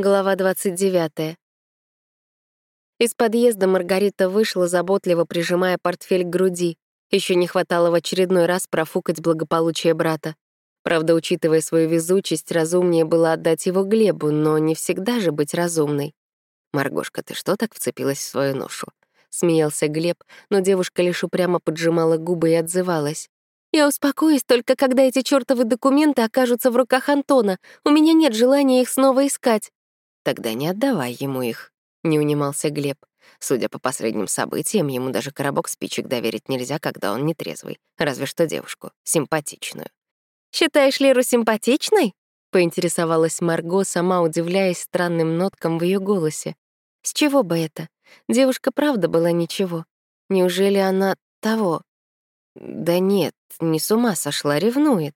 Глава 29. Из подъезда Маргарита вышла, заботливо прижимая портфель к груди. Еще не хватало в очередной раз профукать благополучие брата. Правда, учитывая свою везучесть, разумнее было отдать его Глебу, но не всегда же быть разумной. «Маргошка, ты что так вцепилась в свою ношу?» — смеялся Глеб, но девушка лишь упрямо поджимала губы и отзывалась. «Я успокоюсь только, когда эти чертовы документы окажутся в руках Антона. У меня нет желания их снова искать». Тогда не отдавай ему их, не унимался Глеб. Судя по последним событиям, ему даже коробок спичек доверить нельзя, когда он нетрезвый. Разве что девушку, симпатичную. «Считаешь Леру симпатичной?» — поинтересовалась Марго, сама удивляясь странным ноткам в ее голосе. «С чего бы это? Девушка правда была ничего. Неужели она того?» «Да нет, не с ума сошла, ревнует.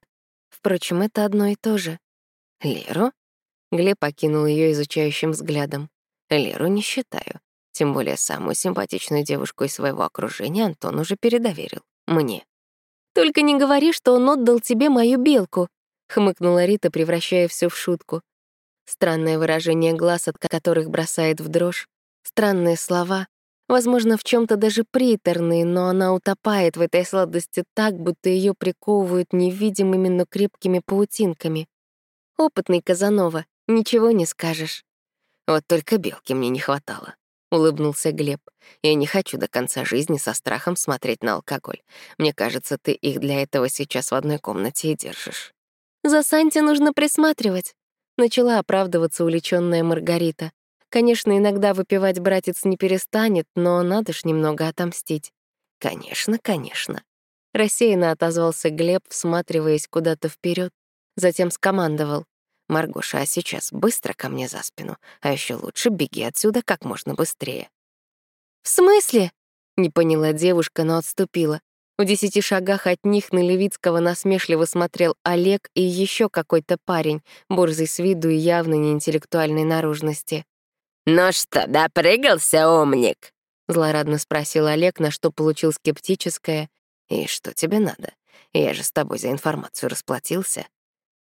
Впрочем, это одно и то же. Леру? Глеб окинул ее изучающим взглядом. Леру не считаю. Тем более самую симпатичную девушку из своего окружения Антон уже передоверил. Мне. «Только не говори, что он отдал тебе мою белку», — хмыкнула Рита, превращая все в шутку. Странное выражение глаз, от которых бросает в дрожь. Странные слова. Возможно, в чем то даже приторные, но она утопает в этой сладости так, будто ее приковывают невидимыми, но крепкими паутинками. Опытный Казанова, Ничего не скажешь. Вот только белки мне не хватало. Улыбнулся Глеб. Я не хочу до конца жизни со страхом смотреть на алкоголь. Мне кажется, ты их для этого сейчас в одной комнате и держишь. За Санти нужно присматривать. Начала оправдываться увлечённая Маргарита. Конечно, иногда выпивать братец не перестанет, но надо ж немного отомстить. Конечно, конечно. Рассеянно отозвался Глеб, всматриваясь куда-то вперед, затем скомандовал. Маргоша, а сейчас быстро ко мне за спину, а еще лучше беги отсюда как можно быстрее. В смысле? Не поняла девушка, но отступила. В десяти шагах от них на Левицкого насмешливо смотрел Олег и еще какой-то парень, борзый с виду и явно неинтеллектуальной наружности. «Ну что, допрыгался, умник?» — злорадно спросил Олег, на что получил скептическое. «И что тебе надо? Я же с тобой за информацию расплатился».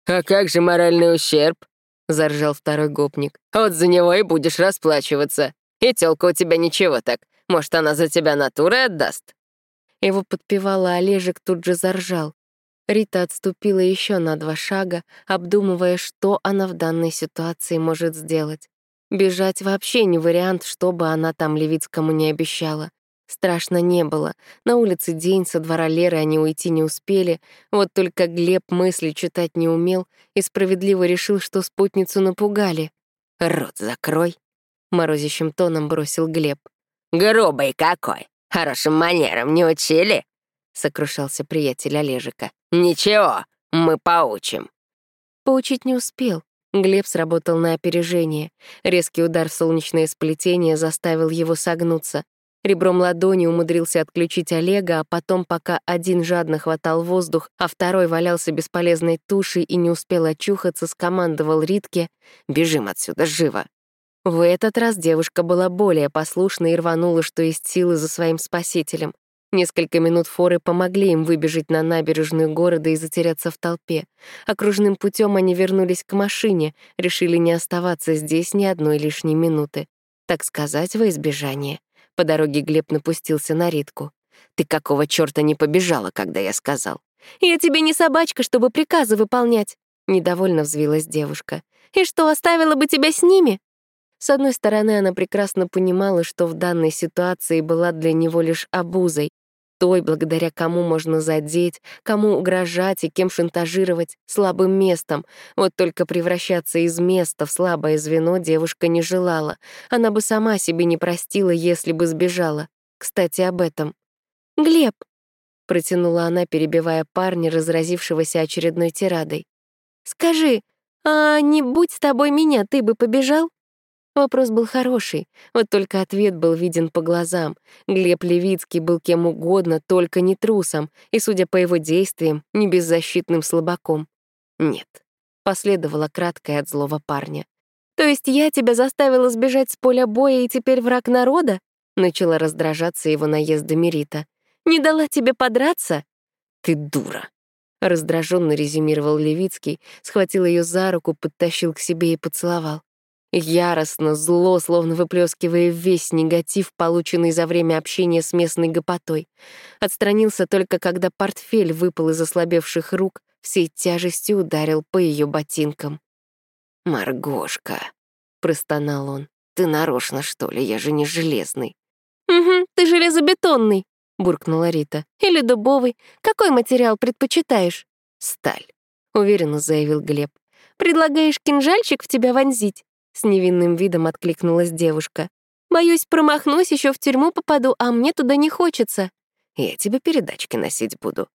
«А как же моральный ущерб?» — заржал второй гопник. «Вот за него и будешь расплачиваться. И тёлка у тебя ничего так. Может, она за тебя натурой отдаст?» Его подпевала Олежек, тут же заржал. Рита отступила еще на два шага, обдумывая, что она в данной ситуации может сделать. Бежать вообще не вариант, что бы она там Левицкому не обещала. Страшно не было. На улице день, со двора Леры они уйти не успели. Вот только Глеб мысли читать не умел и справедливо решил, что спутницу напугали. «Рот закрой», — морозящим тоном бросил Глеб. «Грубый какой! Хорошим манерам не учили?» — сокрушался приятель Олежика. «Ничего, мы поучим». Поучить не успел. Глеб сработал на опережение. Резкий удар в солнечное сплетение заставил его согнуться. Ребром ладони умудрился отключить Олега, а потом, пока один жадно хватал воздух, а второй валялся бесполезной тушей и не успел очухаться, скомандовал Ритке «Бежим отсюда, живо!». В этот раз девушка была более послушна и рванула, что есть силы за своим спасителем. Несколько минут форы помогли им выбежать на набережную города и затеряться в толпе. Окружным путем они вернулись к машине, решили не оставаться здесь ни одной лишней минуты. Так сказать, во избежание. По дороге Глеб напустился на Ритку. «Ты какого чёрта не побежала, когда я сказал?» «Я тебе не собачка, чтобы приказы выполнять», — недовольно взвилась девушка. «И что, оставила бы тебя с ними?» С одной стороны, она прекрасно понимала, что в данной ситуации была для него лишь обузой, той, благодаря кому можно задеть, кому угрожать и кем шантажировать, слабым местом. Вот только превращаться из места в слабое звено девушка не желала. Она бы сама себе не простила, если бы сбежала. Кстати, об этом. «Глеб!» — протянула она, перебивая парня, разразившегося очередной тирадой. «Скажи, а не будь с тобой меня, ты бы побежал?» Вопрос был хороший, вот только ответ был виден по глазам. Глеб Левицкий был кем угодно, только не трусом, и, судя по его действиям, не беззащитным слабаком. «Нет», — последовало краткое от злого парня. «То есть я тебя заставила сбежать с поля боя и теперь враг народа?» Начала раздражаться его наезда Мерита. «Не дала тебе подраться?» «Ты дура», — раздраженно резюмировал Левицкий, схватил ее за руку, подтащил к себе и поцеловал. Яростно, зло, словно выплескивая весь негатив, полученный за время общения с местной гопотой. Отстранился только, когда портфель выпал из ослабевших рук, всей тяжестью ударил по ее ботинкам. «Маргошка», — простонал он, — «ты нарочно, что ли? Я же не железный». «Угу, ты железобетонный», — буркнула Рита. «Или дубовый. Какой материал предпочитаешь?» «Сталь», — уверенно заявил Глеб. «Предлагаешь кинжальчик в тебя вонзить?» С невинным видом откликнулась девушка. «Боюсь, промахнусь, еще в тюрьму попаду, а мне туда не хочется». «Я тебе передачки носить буду».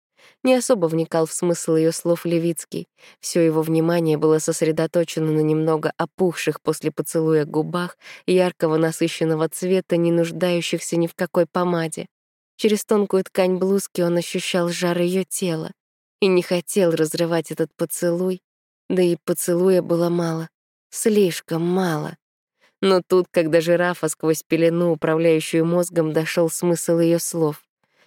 Не особо вникал в смысл ее слов Левицкий. Все его внимание было сосредоточено на немного опухших после поцелуя губах, яркого насыщенного цвета, не нуждающихся ни в какой помаде. Через тонкую ткань блузки он ощущал жар ее тела и не хотел разрывать этот поцелуй, да и поцелуя было мало. Слишком мало. Но тут, когда жирафа сквозь пелену, управляющую мозгом, дошел смысл ее слов.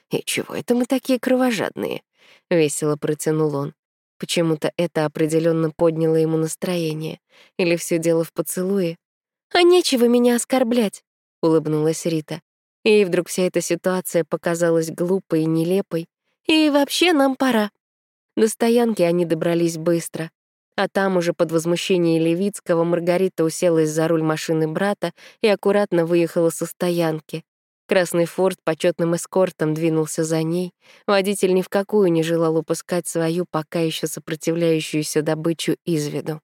«И чего это мы такие кровожадные?» — весело протянул он. Почему-то это определенно подняло ему настроение. Или все дело в поцелуе? «А нечего меня оскорблять», — улыбнулась Рита. И вдруг вся эта ситуация показалась глупой и нелепой. И вообще нам пора. До стоянки они добрались быстро. А там уже под возмущение Левицкого Маргарита уселась за руль машины брата и аккуратно выехала со стоянки. Красный форт почетным эскортом двинулся за ней. Водитель ни в какую не желал упускать свою пока еще сопротивляющуюся добычу из виду.